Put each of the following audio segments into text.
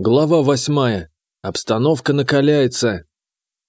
Глава восьмая. Обстановка накаляется.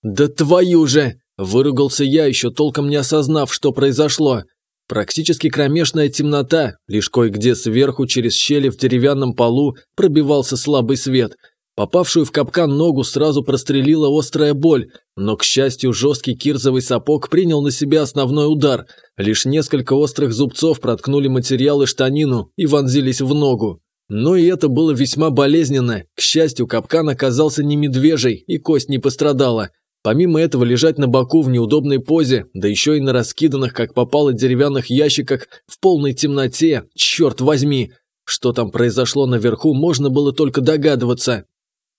«Да твою же!» – выругался я, еще толком не осознав, что произошло. Практически кромешная темнота, лишь кое-где сверху через щели в деревянном полу пробивался слабый свет. Попавшую в капкан ногу сразу прострелила острая боль, но, к счастью, жесткий кирзовый сапог принял на себя основной удар. Лишь несколько острых зубцов проткнули материал и штанину и вонзились в ногу. Но и это было весьма болезненно. К счастью, капкан оказался не медвежий, и кость не пострадала. Помимо этого, лежать на боку в неудобной позе, да еще и на раскиданных, как попало, деревянных ящиках, в полной темноте, черт возьми. Что там произошло наверху, можно было только догадываться.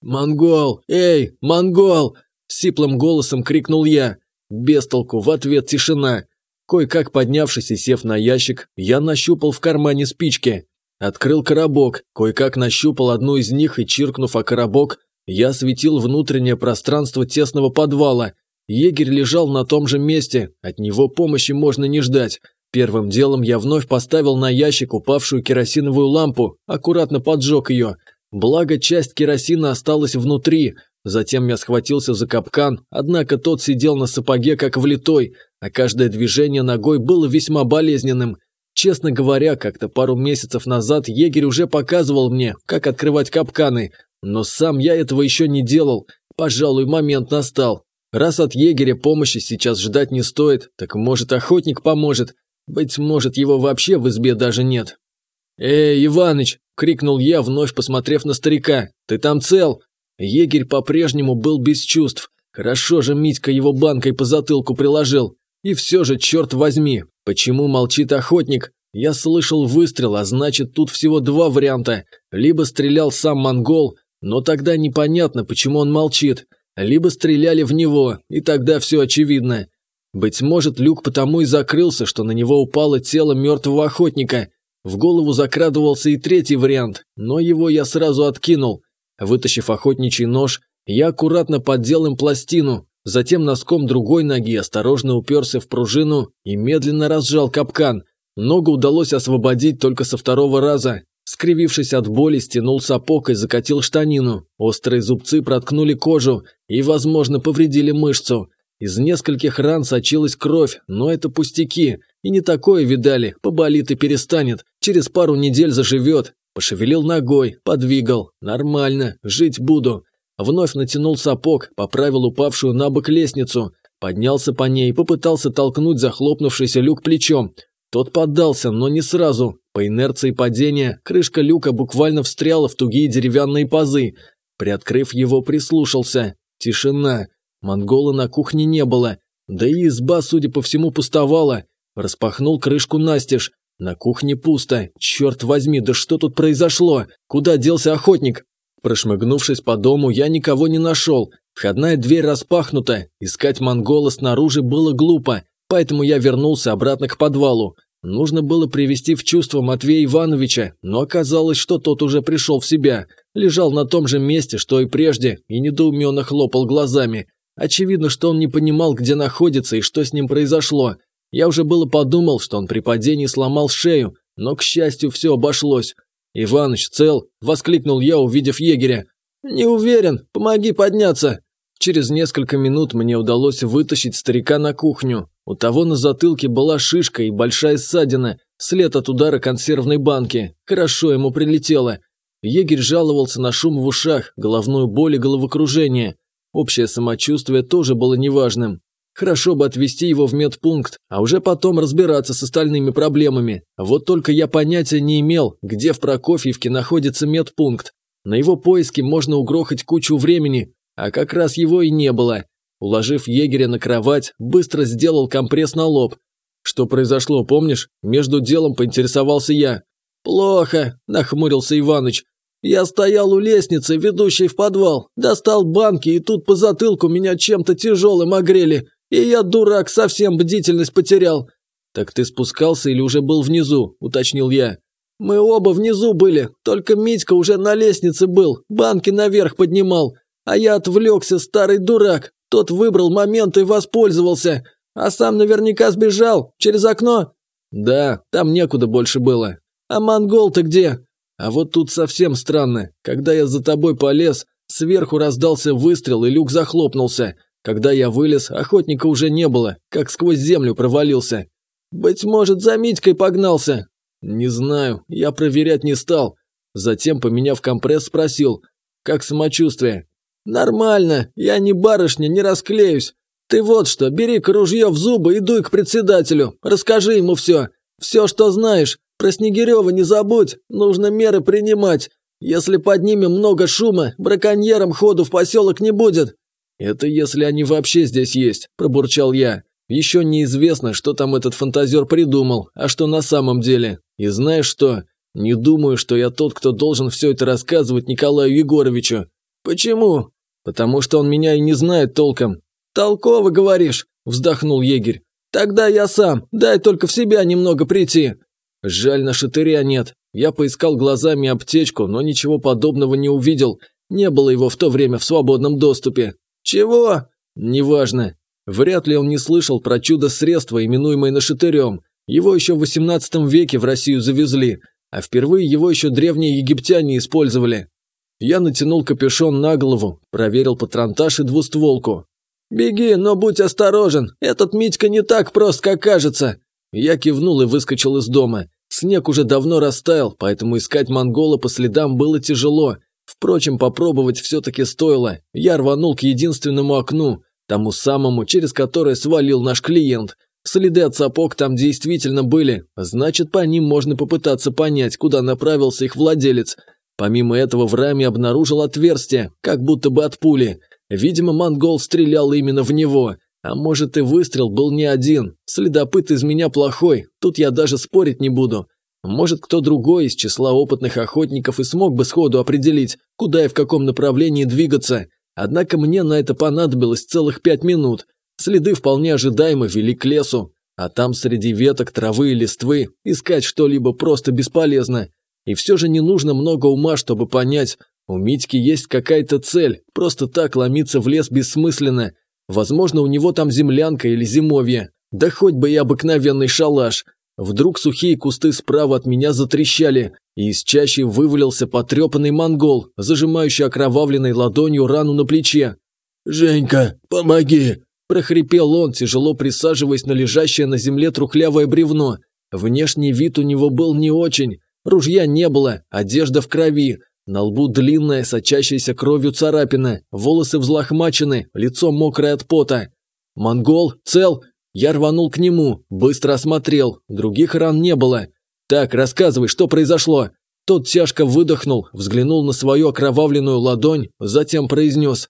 «Монгол! Эй, монгол!» – сиплым голосом крикнул я. Без толку, в ответ тишина. Кое-как поднявшись и сев на ящик, я нащупал в кармане спички. Открыл коробок, кое-как нащупал одну из них и, чиркнув о коробок, я осветил внутреннее пространство тесного подвала. Егерь лежал на том же месте, от него помощи можно не ждать. Первым делом я вновь поставил на ящик упавшую керосиновую лампу, аккуратно поджег ее. Благо, часть керосина осталась внутри. Затем я схватился за капкан, однако тот сидел на сапоге как влитой, а каждое движение ногой было весьма болезненным – Честно говоря, как-то пару месяцев назад егерь уже показывал мне, как открывать капканы, но сам я этого еще не делал. Пожалуй, момент настал. Раз от егеря помощи сейчас ждать не стоит, так может охотник поможет. Быть может, его вообще в избе даже нет. «Эй, Иваныч!» – крикнул я, вновь посмотрев на старика. «Ты там цел?» Егерь по-прежнему был без чувств. Хорошо же Митька его банкой по затылку приложил. И все же, черт возьми, почему молчит охотник? Я слышал выстрел, а значит, тут всего два варианта. Либо стрелял сам монгол, но тогда непонятно, почему он молчит. Либо стреляли в него, и тогда все очевидно. Быть может, люк потому и закрылся, что на него упало тело мертвого охотника. В голову закрадывался и третий вариант, но его я сразу откинул. Вытащив охотничий нож, я аккуратно поддел им пластину, Затем носком другой ноги осторожно уперся в пружину и медленно разжал капкан. Ногу удалось освободить только со второго раза. Скривившись от боли, стянул сапог и закатил штанину. Острые зубцы проткнули кожу и, возможно, повредили мышцу. Из нескольких ран сочилась кровь, но это пустяки. И не такое видали, поболит и перестанет. Через пару недель заживет. Пошевелил ногой, подвигал. Нормально, жить буду. Вновь натянул сапог, поправил упавшую на бок лестницу, поднялся по ней попытался толкнуть захлопнувшийся люк плечом. Тот поддался, но не сразу. По инерции падения крышка люка буквально встряла в тугие деревянные пазы. Приоткрыв его, прислушался. Тишина. Монгола на кухне не было. Да и изба, судя по всему, пустовала. Распахнул крышку настежь. На кухне пусто. Черт возьми, да что тут произошло? Куда делся охотник? Прошмыгнувшись по дому, я никого не нашел. Входная дверь распахнута, искать монгола снаружи было глупо, поэтому я вернулся обратно к подвалу. Нужно было привести в чувство Матвея Ивановича, но оказалось, что тот уже пришел в себя. Лежал на том же месте, что и прежде, и недоуменно хлопал глазами. Очевидно, что он не понимал, где находится и что с ним произошло. Я уже было подумал, что он при падении сломал шею, но, к счастью, все обошлось. «Иваныч, цел!» – воскликнул я, увидев егеря. «Не уверен, помоги подняться!» Через несколько минут мне удалось вытащить старика на кухню. У того на затылке была шишка и большая ссадина, след от удара консервной банки. Хорошо ему прилетело. Егерь жаловался на шум в ушах, головную боль и головокружение. Общее самочувствие тоже было неважным. Хорошо бы отвезти его в медпункт, а уже потом разбираться с остальными проблемами. Вот только я понятия не имел, где в Прокофьевке находится медпункт. На его поиски можно угрохать кучу времени, а как раз его и не было. Уложив егеря на кровать, быстро сделал компресс на лоб. Что произошло, помнишь? Между делом поинтересовался я. «Плохо», – нахмурился Иваныч. «Я стоял у лестницы, ведущей в подвал, достал банки, и тут по затылку меня чем-то тяжелым огрели. И я, дурак, совсем бдительность потерял. Так ты спускался или уже был внизу, уточнил я. Мы оба внизу были, только Митька уже на лестнице был, банки наверх поднимал. А я отвлекся, старый дурак. Тот выбрал момент и воспользовался. А сам наверняка сбежал, через окно. Да, там некуда больше было. А монгол-то где? А вот тут совсем странно. Когда я за тобой полез, сверху раздался выстрел и люк захлопнулся. Когда я вылез, охотника уже не было, как сквозь землю провалился. Быть может, за Митькой погнался? Не знаю, я проверять не стал. Затем, поменяв компресс, спросил, как самочувствие? Нормально, я не барышня, не расклеюсь. Ты вот что, бери-ка ружье в зубы и дуй к председателю, расскажи ему все. Все, что знаешь, про Снегирева не забудь, нужно меры принимать. Если поднимем много шума, браконьерам ходу в поселок не будет». «Это если они вообще здесь есть», – пробурчал я. «Еще неизвестно, что там этот фантазер придумал, а что на самом деле. И знаешь что? Не думаю, что я тот, кто должен все это рассказывать Николаю Егоровичу». «Почему?» «Потому что он меня и не знает толком». «Толково говоришь», – вздохнул егерь. «Тогда я сам, дай только в себя немного прийти». Жаль, на шатыря нет. Я поискал глазами аптечку, но ничего подобного не увидел. Не было его в то время в свободном доступе. Чего? Неважно. Вряд ли он не слышал про чудо-средство, именуемое нашатырем. Его еще в 18 веке в Россию завезли, а впервые его еще древние египтяне использовали. Я натянул капюшон на голову, проверил патронтаж и двустволку. «Беги, но будь осторожен, этот Митька не так прост, как кажется. Я кивнул и выскочил из дома. Снег уже давно растаял, поэтому искать монгола по следам было тяжело. Впрочем, попробовать все-таки стоило. Я рванул к единственному окну, тому самому, через которое свалил наш клиент. Следы от сапог там действительно были, значит, по ним можно попытаться понять, куда направился их владелец. Помимо этого в раме обнаружил отверстие, как будто бы от пули. Видимо, монгол стрелял именно в него. А может и выстрел был не один. Следопыт из меня плохой, тут я даже спорить не буду. Может кто другой из числа опытных охотников и смог бы сходу определить, куда и в каком направлении двигаться. Однако мне на это понадобилось целых пять минут. Следы вполне ожидаемо вели к лесу. А там среди веток, травы и листвы искать что-либо просто бесполезно. И все же не нужно много ума, чтобы понять, у Митьки есть какая-то цель, просто так ломиться в лес бессмысленно, Возможно, у него там землянка или зимовье. Да хоть бы и обыкновенный шалаш. Вдруг сухие кусты справа от меня затрещали, и из чащи вывалился потрепанный монгол, зажимающий окровавленной ладонью рану на плече. «Женька, помоги!» – прохрипел он, тяжело присаживаясь на лежащее на земле трухлявое бревно. Внешний вид у него был не очень. Ружья не было, одежда в крови, на лбу длинная, сочащаяся кровью царапина, волосы взлохмачены, лицо мокрое от пота. «Монгол? Цел?» Я рванул к нему, быстро осмотрел, других ран не было. «Так, рассказывай, что произошло?» Тот тяжко выдохнул, взглянул на свою окровавленную ладонь, затем произнес.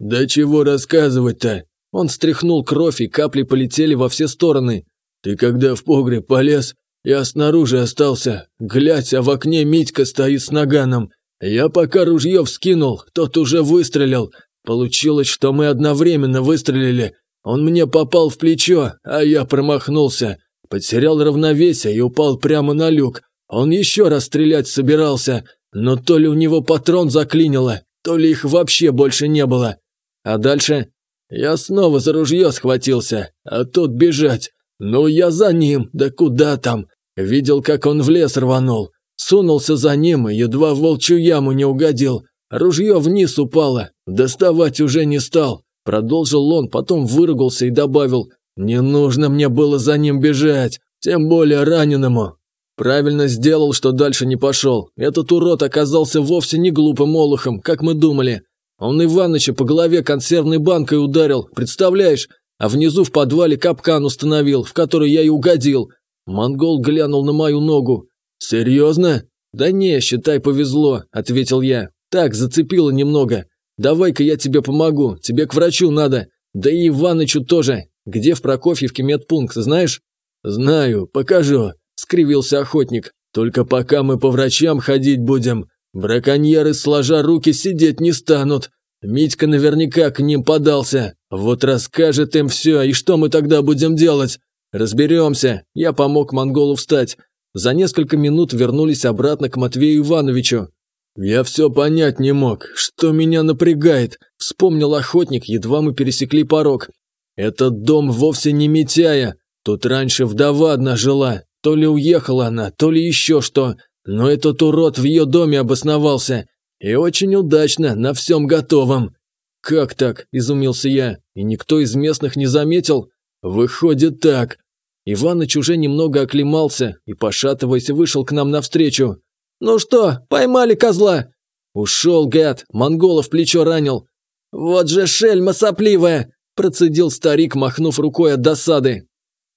«Да чего рассказывать-то?» Он стряхнул кровь, и капли полетели во все стороны. «Ты когда в погреб полез, я снаружи остался. Глядь, а в окне Митька стоит с наганом. Я пока ружье вскинул, тот уже выстрелил. Получилось, что мы одновременно выстрелили. Он мне попал в плечо, а я промахнулся. Потерял равновесие и упал прямо на люк. Он еще раз стрелять собирался, но то ли у него патрон заклинило, то ли их вообще больше не было. А дальше? Я снова за ружье схватился, а тут бежать. Ну, я за ним, да куда там? Видел, как он в лес рванул. Сунулся за ним и едва в волчью яму не угодил. Ружье вниз упало, доставать уже не стал. Продолжил он, потом выругался и добавил, «Не нужно мне было за ним бежать, тем более раненому». Правильно сделал, что дальше не пошел. Этот урод оказался вовсе не глупым олухом, как мы думали. Он Иваныча по голове консервной банкой ударил, представляешь? А внизу в подвале капкан установил, в который я и угодил. Монгол глянул на мою ногу. «Серьезно?» «Да не, считай, повезло», – ответил я. «Так, зацепило немного. Давай-ка я тебе помогу, тебе к врачу надо. Да и Иванычу тоже. Где в Прокофьевке медпункт, знаешь?» «Знаю, покажу», – скривился охотник. «Только пока мы по врачам ходить будем, браконьеры, сложа руки, сидеть не станут. Митька наверняка к ним подался. Вот расскажет им все, и что мы тогда будем делать?» «Разберемся». Я помог монголу встать. За несколько минут вернулись обратно к Матвею Ивановичу. «Я все понять не мог, что меня напрягает», – вспомнил охотник, едва мы пересекли порог. «Этот дом вовсе не Митяя. Тут раньше вдова одна жила. То ли уехала она, то ли еще что. Но этот урод в ее доме обосновался. И очень удачно, на всем готовом. «Как так?» – изумился я. «И никто из местных не заметил?» «Выходит так». Иваныч уже немного оклемался и, пошатываясь, вышел к нам навстречу. «Ну что, поймали козла?» «Ушел, гад, монголов плечо ранил». «Вот же шельма сопливая!» – процедил старик, махнув рукой от досады.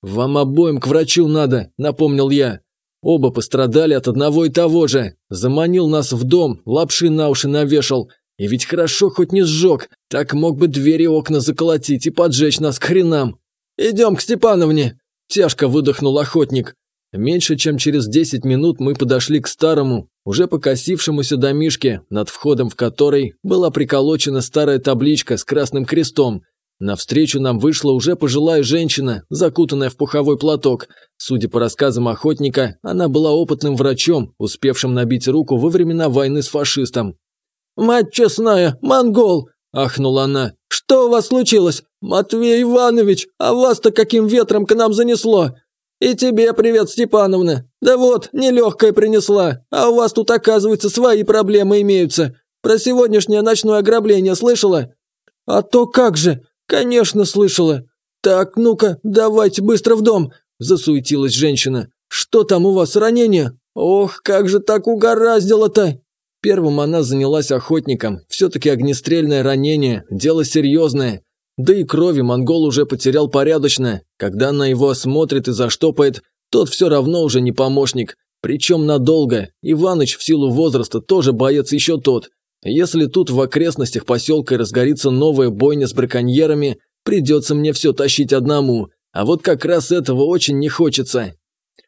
«Вам обоим к врачу надо», – напомнил я. Оба пострадали от одного и того же. Заманил нас в дом, лапши на уши навешал. И ведь хорошо хоть не сжег, так мог бы двери и окна заколотить и поджечь нас к хренам. «Идем к Степановне!» – тяжко выдохнул охотник. Меньше чем через десять минут мы подошли к старому, уже покосившемуся домишке, над входом в который была приколочена старая табличка с красным крестом. Навстречу нам вышла уже пожилая женщина, закутанная в пуховой платок. Судя по рассказам охотника, она была опытным врачом, успевшим набить руку во времена войны с фашистом. «Мать честная, монгол!» – ахнула она. «Что у вас случилось? Матвей Иванович, а вас-то каким ветром к нам занесло? «И тебе привет, Степановна. Да вот, нелегкая принесла, а у вас тут, оказывается, свои проблемы имеются. Про сегодняшнее ночное ограбление слышала?» «А то как же! Конечно, слышала. Так, ну-ка, давайте быстро в дом!» – засуетилась женщина. «Что там у вас, ранение? Ох, как же так угораздило-то!» Первым она занялась охотником. Все-таки огнестрельное ранение – дело серьезное. Да и крови монгол уже потерял порядочно. Когда она его осмотрит и заштопает, тот все равно уже не помощник. Причем надолго. Иваныч в силу возраста тоже боец еще тот. Если тут в окрестностях поселка разгорится новая бойня с браконьерами, придется мне все тащить одному. А вот как раз этого очень не хочется.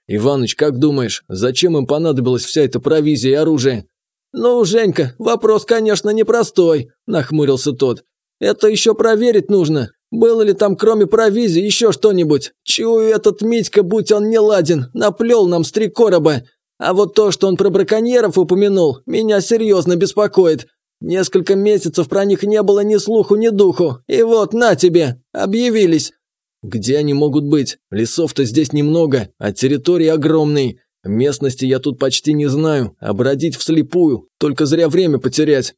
Иваныч, как думаешь, зачем им понадобилась вся эта провизия и оружие? Ну, Женька, вопрос, конечно, непростой, нахмурился тот. Это еще проверить нужно. Было ли там кроме провизии еще что-нибудь? Чую, этот Митька, будь он не ладен, наплел нам с три короба. А вот то, что он про браконьеров упомянул, меня серьезно беспокоит. Несколько месяцев про них не было ни слуху, ни духу. И вот, на тебе, объявились. Где они могут быть? Лесов-то здесь немного, а территории огромные. Местности я тут почти не знаю, а бродить вслепую, только зря время потерять.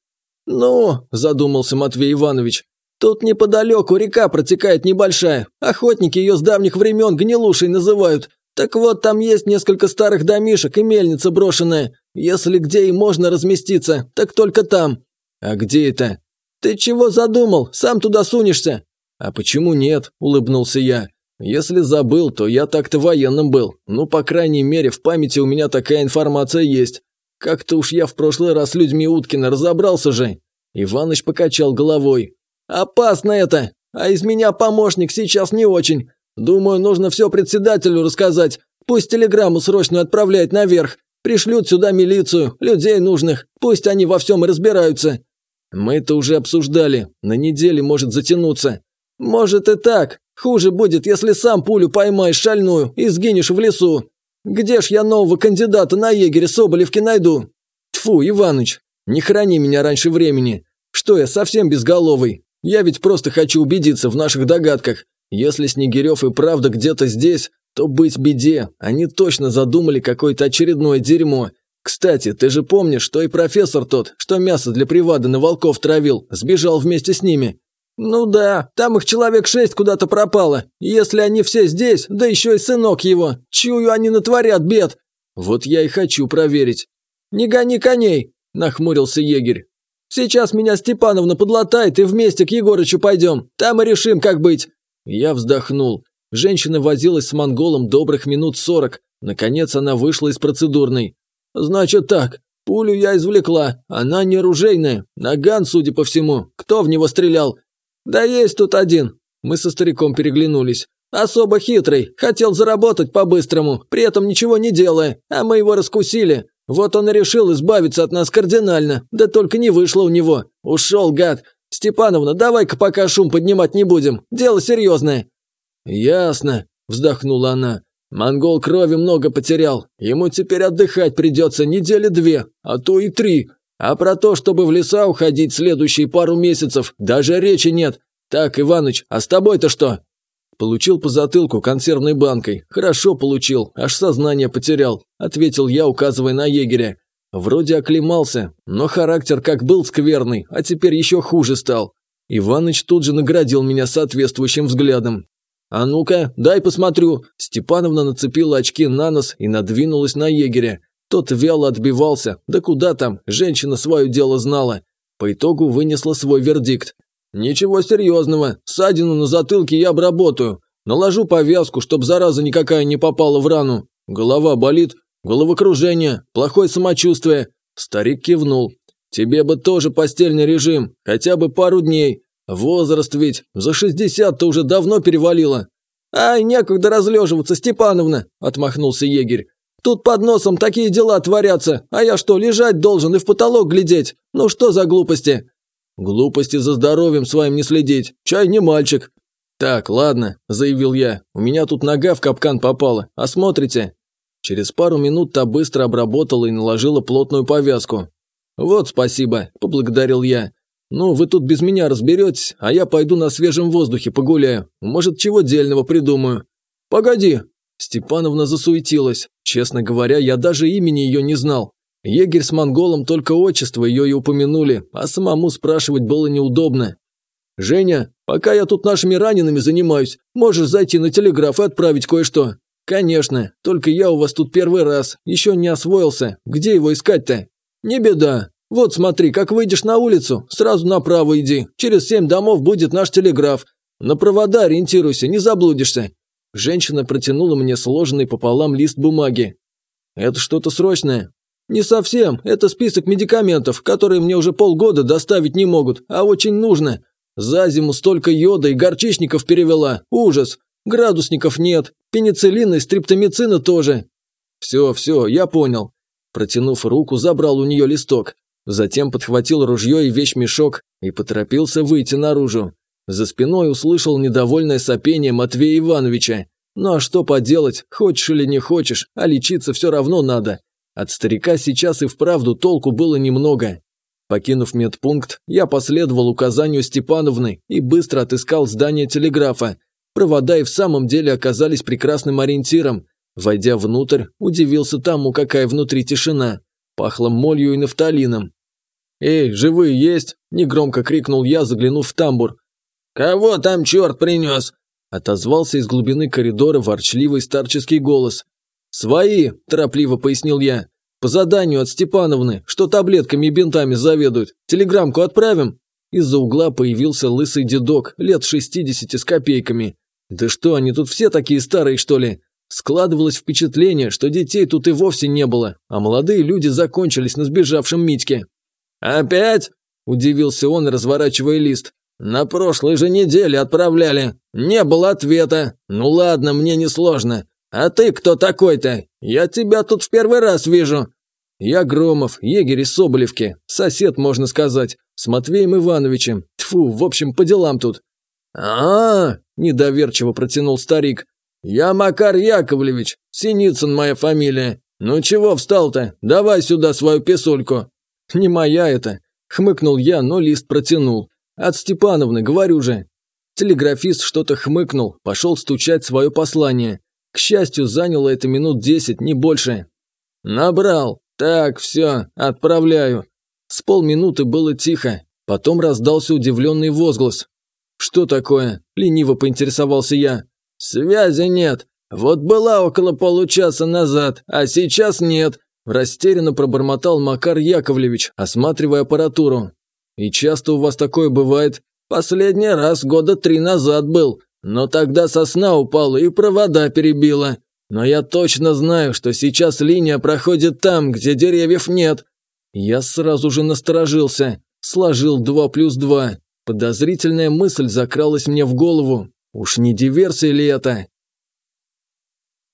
«Ну», – задумался Матвей Иванович, – «тут неподалеку река протекает небольшая. Охотники ее с давних времен гнилушей называют. Так вот, там есть несколько старых домишек и мельница брошенная. Если где и можно разместиться, так только там». «А где это?» «Ты чего задумал? Сам туда сунешься». «А почему нет?» – улыбнулся я. «Если забыл, то я так-то военным был. Ну, по крайней мере, в памяти у меня такая информация есть. Как-то уж я в прошлый раз с людьми Уткина разобрался же. Иваныч покачал головой. Опасно это, а из меня помощник сейчас не очень. Думаю, нужно все председателю рассказать. Пусть телеграмму срочно отправляет наверх. Пришлют сюда милицию, людей нужных. Пусть они во всем разбираются. Мы это уже обсуждали. На неделе может затянуться. Может и так. Хуже будет, если сам пулю поймаешь шальную и сгинешь в лесу. Где ж я нового кандидата на егере Соболевки найду? Тфу, Иваныч, не храни меня раньше времени. Что я совсем безголовый? Я ведь просто хочу убедиться в наших догадках. Если Снегирев и правда где-то здесь, то быть беде. Они точно задумали какое-то очередное дерьмо. Кстати, ты же помнишь, что и профессор тот, что мясо для привада на волков травил, сбежал вместе с ними. «Ну да, там их человек шесть куда-то пропало. Если они все здесь, да еще и сынок его, чую, они натворят бед». «Вот я и хочу проверить». «Не гони коней», – нахмурился егерь. «Сейчас меня Степановна подлатает и вместе к Егорычу пойдем. Там и решим, как быть». Я вздохнул. Женщина возилась с монголом добрых минут сорок. Наконец она вышла из процедурной. «Значит так, пулю я извлекла. Она не ружейная. Наган, судя по всему. Кто в него стрелял? «Да есть тут один». Мы со стариком переглянулись. «Особо хитрый, хотел заработать по-быстрому, при этом ничего не делая, а мы его раскусили. Вот он и решил избавиться от нас кардинально, да только не вышло у него. Ушел, гад. Степановна, давай-ка пока шум поднимать не будем, дело серьезное». «Ясно», – вздохнула она. «Монгол крови много потерял, ему теперь отдыхать придется недели две, а то и три. А про то, чтобы в леса уходить следующие пару месяцев, даже речи нет. Так, Иваныч, а с тобой-то что?» Получил по затылку консервной банкой. Хорошо получил, аж сознание потерял, ответил я, указывая на егеря. Вроде оклемался, но характер как был скверный, а теперь еще хуже стал. Иваныч тут же наградил меня соответствующим взглядом. «А ну-ка, дай посмотрю!» Степановна нацепила очки на нос и надвинулась на егеря. Тот вяло отбивался, да куда там, женщина свое дело знала. По итогу вынесла свой вердикт. «Ничего серьезного, ссадину на затылке я обработаю. Наложу повязку, чтоб зараза никакая не попала в рану. Голова болит, головокружение, плохое самочувствие». Старик кивнул. «Тебе бы тоже постельный режим, хотя бы пару дней. Возраст ведь, за шестьдесят-то уже давно перевалило». «Ай, некогда разлеживаться, Степановна!» – отмахнулся егерь. «Тут под носом такие дела творятся, а я что, лежать должен и в потолок глядеть? Ну что за глупости?» «Глупости за здоровьем своим не следить, чай не мальчик». «Так, ладно», – заявил я, – «у меня тут нога в капкан попала, осмотрите». Через пару минут та быстро обработала и наложила плотную повязку. «Вот спасибо», – поблагодарил я. «Ну, вы тут без меня разберетесь, а я пойду на свежем воздухе погуляю. Может, чего дельного придумаю». «Погоди!» Степановна засуетилась. Честно говоря, я даже имени ее не знал. Егерь с монголом только отчество ее и упомянули, а самому спрашивать было неудобно. «Женя, пока я тут нашими ранеными занимаюсь, можешь зайти на телеграф и отправить кое-что». «Конечно, только я у вас тут первый раз, еще не освоился. Где его искать-то?» «Не беда. Вот смотри, как выйдешь на улицу, сразу направо иди. Через семь домов будет наш телеграф. На провода ориентируйся, не заблудишься». Женщина протянула мне сложенный пополам лист бумаги. «Это что-то срочное?» «Не совсем. Это список медикаментов, которые мне уже полгода доставить не могут, а очень нужно. За зиму столько йода и горчичников перевела. Ужас. Градусников нет. Пенициллина и стриптомицина тоже». «Все, все, я понял». Протянув руку, забрал у нее листок. Затем подхватил ружье и вещмешок и поторопился выйти наружу. За спиной услышал недовольное сопение Матвея Ивановича. «Ну а что поделать, хочешь или не хочешь, а лечиться все равно надо. От старика сейчас и вправду толку было немного. Покинув медпункт, я последовал указанию Степановны и быстро отыскал здание телеграфа. Провода и в самом деле оказались прекрасным ориентиром. Войдя внутрь, удивился тому, какая внутри тишина. Пахло молью и нафталином. «Эй, живые есть?» – негромко крикнул я, заглянув в тамбур. «Кого там черт принес?» – отозвался из глубины коридора ворчливый старческий голос. «Свои», – торопливо пояснил я. «По заданию от Степановны, что таблетками и бинтами заведуют. Телеграммку отправим?» Из-за угла появился лысый дедок, лет шестидесяти с копейками. «Да что, они тут все такие старые, что ли?» Складывалось впечатление, что детей тут и вовсе не было, а молодые люди закончились на сбежавшем Митьке. «Опять?» – удивился он, разворачивая лист. «На прошлой же неделе отправляли. Не было ответа. Ну ладно, мне не сложно. «А ты кто такой-то? Я тебя тут в первый раз вижу». «Я Громов, егерь из Соболевки, сосед, можно сказать, с Матвеем Ивановичем. Тфу, в общем, по делам тут». А, -а, -а недоверчиво протянул старик. «Я Макар Яковлевич, Синицын моя фамилия. Ну чего встал-то? Давай сюда свою писульку». «Не моя это», – хмыкнул я, но лист протянул. «От Степановны, говорю же». Телеграфист что-то хмыкнул, пошел стучать свое послание. К счастью, заняло это минут десять, не больше. «Набрал. Так, все, отправляю». С полминуты было тихо, потом раздался удивленный возглас. «Что такое?» – лениво поинтересовался я. «Связи нет. Вот была около получаса назад, а сейчас нет», – растерянно пробормотал Макар Яковлевич, осматривая аппаратуру. «И часто у вас такое бывает?» «Последний раз года три назад был. Но тогда сосна упала и провода перебила. Но я точно знаю, что сейчас линия проходит там, где деревьев нет. Я сразу же насторожился, сложил два плюс два. Подозрительная мысль закралась мне в голову. Уж не диверсия ли это?